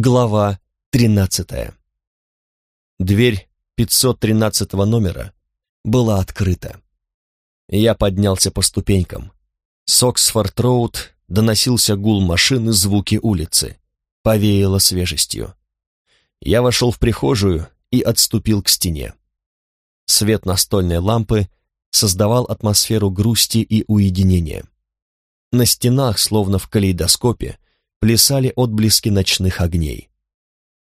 Глава 13. Дверь 513 номера была открыта. Я поднялся по ступенькам. С Оксфорд-Роуд доносился гул машин и звуки улицы. Повеяло свежестью. Я вошел в прихожую и отступил к стене. Свет настольной лампы создавал атмосферу грусти и уединения. На стенах, словно в калейдоскопе, плясали отблески ночных огней.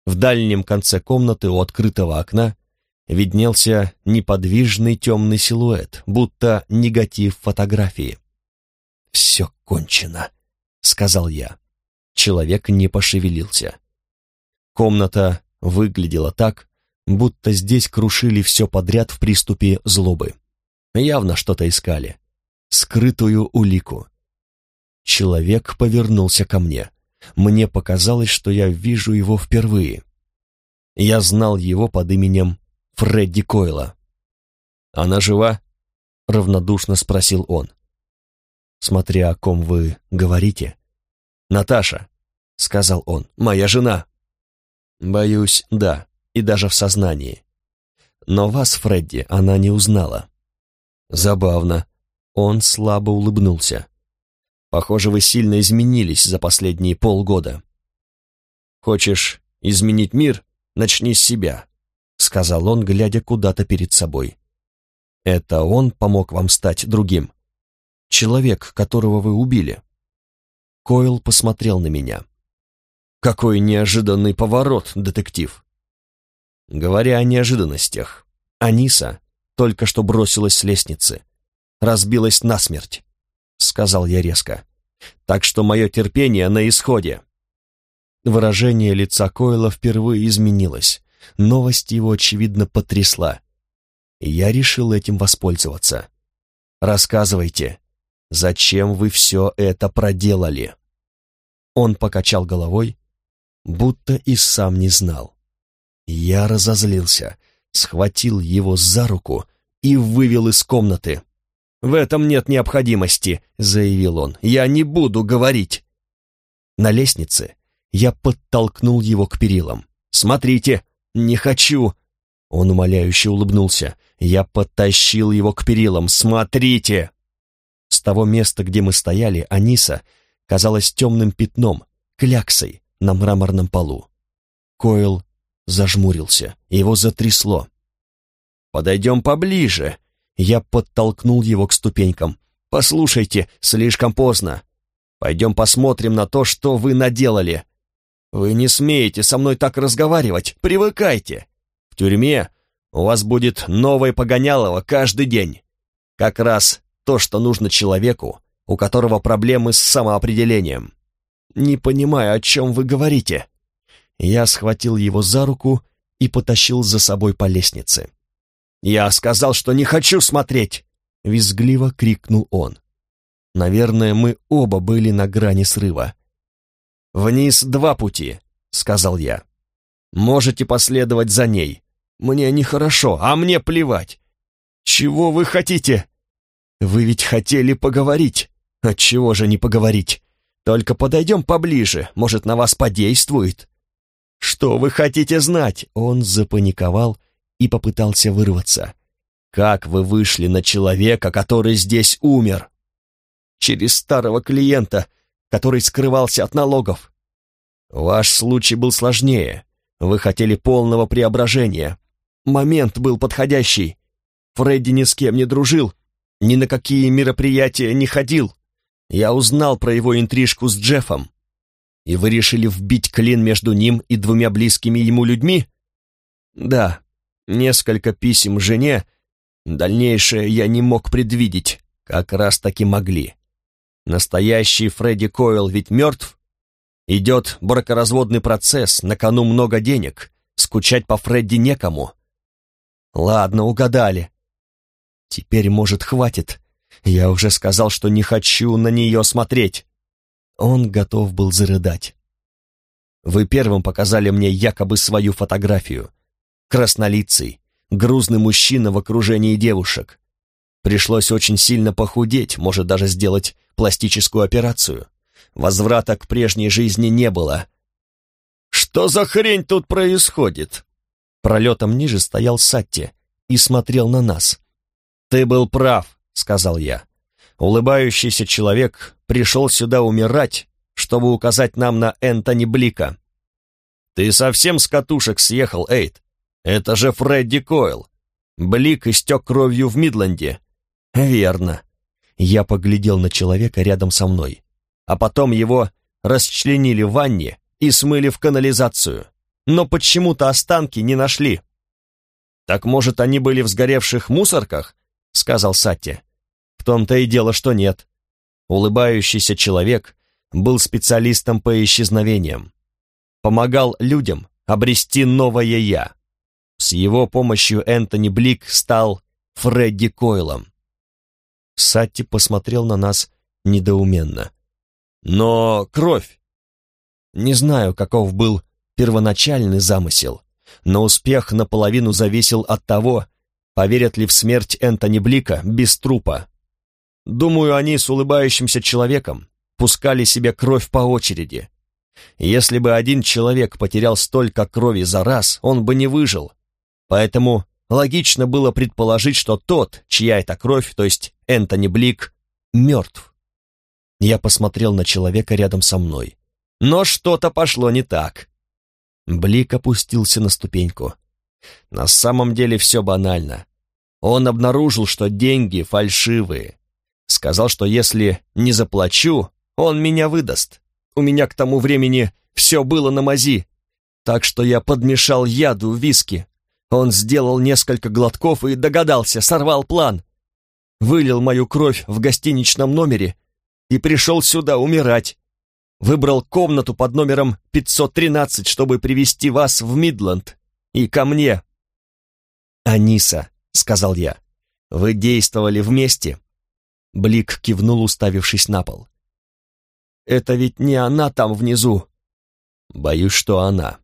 В дальнем конце комнаты у открытого окна виднелся неподвижный темный силуэт, будто негатив фотографии. «Все кончено», — сказал я. Человек не пошевелился. Комната выглядела так, будто здесь крушили все подряд в приступе злобы. Явно что-то искали. Скрытую улику. Человек повернулся ко мне. Мне показалось, что я вижу его впервые. Я знал его под именем Фредди Койла. «Она жива?» — равнодушно спросил он. «Смотря о ком вы говорите». «Наташа», — сказал он, — «моя жена». «Боюсь, да, и даже в сознании. Но вас, Фредди, она не узнала». «Забавно». Он слабо улыбнулся. Похоже, вы сильно изменились за последние полгода. Хочешь изменить мир? Начни с себя, сказал он, глядя куда-то перед собой. Это он помог вам стать другим. Человек, которого вы убили. Койл посмотрел на меня. Какой неожиданный поворот, детектив. Говоря о неожиданностях, Аниса только что бросилась с лестницы, разбилась насмерть. — сказал я резко. «Так что мое терпение на исходе». Выражение лица Койла впервые изменилось. Новость его, очевидно, потрясла. я решил этим воспользоваться. «Рассказывайте, зачем вы все это проделали?» Он покачал головой, будто и сам не знал. Я разозлился, схватил его за руку и вывел из комнаты. «В этом нет необходимости», — заявил он. «Я не буду говорить». На лестнице я подтолкнул его к перилам. «Смотрите, не хочу!» Он умоляюще улыбнулся. Я подтащил его к перилам. «Смотрите!» С того места, где мы стояли, Аниса казалась темным пятном, кляксой на мраморном полу. Койл зажмурился, его затрясло. «Подойдем поближе», я подтолкнул его к ступенькам. «Послушайте, слишком поздно. Пойдем посмотрим на то, что вы наделали. Вы не смеете со мной так разговаривать, привыкайте. В тюрьме у вас будет новое погонялово каждый день. Как раз то, что нужно человеку, у которого проблемы с самоопределением. Не понимаю, о чем вы говорите». Я схватил его за руку и потащил за собой по лестнице. «Я сказал, что не хочу смотреть!» — визгливо крикнул он. Наверное, мы оба были на грани срыва. «Вниз два пути», — сказал я. «Можете последовать за ней. Мне нехорошо, а мне плевать. Чего вы хотите?» «Вы ведь хотели поговорить. Отчего же не поговорить? Только подойдем поближе, может, на вас подействует». «Что вы хотите знать?» Он запаниковал и попытался вырваться. «Как вы вышли на человека, который здесь умер?» «Через старого клиента, который скрывался от налогов». «Ваш случай был сложнее. Вы хотели полного преображения. Момент был подходящий. Фредди ни с кем не дружил, ни на какие мероприятия не ходил. Я узнал про его интрижку с Джеффом. И вы решили вбить клин между ним и двумя близкими ему людьми? Да, несколько писем жене, дальнейшее я не мог предвидеть, как раз таки могли. Настоящий Фредди Койл ведь мертв? Идет бракоразводный процесс, на кону много денег, скучать по Фредди некому. Ладно, угадали. Теперь, может, хватит. Я уже сказал, что не хочу на нее смотреть. Он готов был зарыдать. Вы первым показали мне якобы свою фотографию краснолицый, грузный мужчина в окружении девушек. Пришлось очень сильно похудеть, может даже сделать пластическую операцию. Возврата к прежней жизни не было. «Что за хрень тут происходит?» Пролетом ниже стоял Сатти и смотрел на нас. «Ты был прав», — сказал я. «Улыбающийся человек пришел сюда умирать, чтобы указать нам на Энтони Блика». «Ты совсем с катушек съехал, Эйд? Это же Фредди Койл. Блик истек кровью в Мидленде». «Верно». Я поглядел на человека рядом со мной, а потом его расчленили в ванне и смыли в канализацию. Но почему-то останки не нашли. «Так, может, они были в сгоревших мусорках?» — сказал Сатти. «В том-то и дело, что нет. Улыбающийся человек был специалистом по исчезновениям. Помогал людям обрести новое «я». С его помощью Энтони Блик стал Фредди Койлом. Сатти посмотрел на нас недоуменно. «Но кровь! Не знаю, каков был первоначальный замысел, но успех наполовину зависел от того, поверят ли в смерть Энтони Блика без трупа. Думаю, они с улыбающимся человеком пускали себе кровь по очереди. Если бы один человек потерял столько крови за раз, он бы не выжил. Поэтому логично было предположить, что тот, чья это кровь, то есть Энтони Блик, мертв. Я посмотрел на человека рядом со мной. Но что-то пошло не так. Блик опустился на ступеньку. На самом деле все банально. Он обнаружил, что деньги фальшивые. Сказал, что если не заплачу, он меня выдаст. У меня к тому времени все было на мази. Так что я подмешал яду в виски. Он сделал несколько глотков и догадался, сорвал план. Вылил мою кровь в гостиничном номере и пришел сюда умирать. Выбрал комнату под номером 513, чтобы привести вас в Мидленд и ко мне. «Аниса», — сказал я, — «вы действовали вместе?» Блик кивнул, уставившись на пол. «Это ведь не она там внизу». «Боюсь, что она.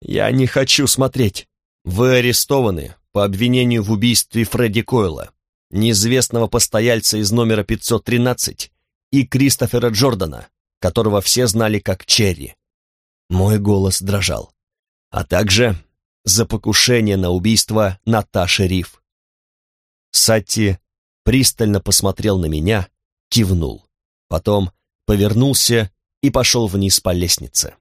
Я не хочу смотреть. Вы арестованы по обвинению в убийстве Фредди Койла, неизвестного постояльца из номера 513 и Кристофера Джордана, которого все знали как Черри. Мой голос дрожал. А также за покушение на убийство Наташи Риф. Сатти пристально посмотрел на меня, кивнул. Потом повернулся и пошел вниз по лестнице.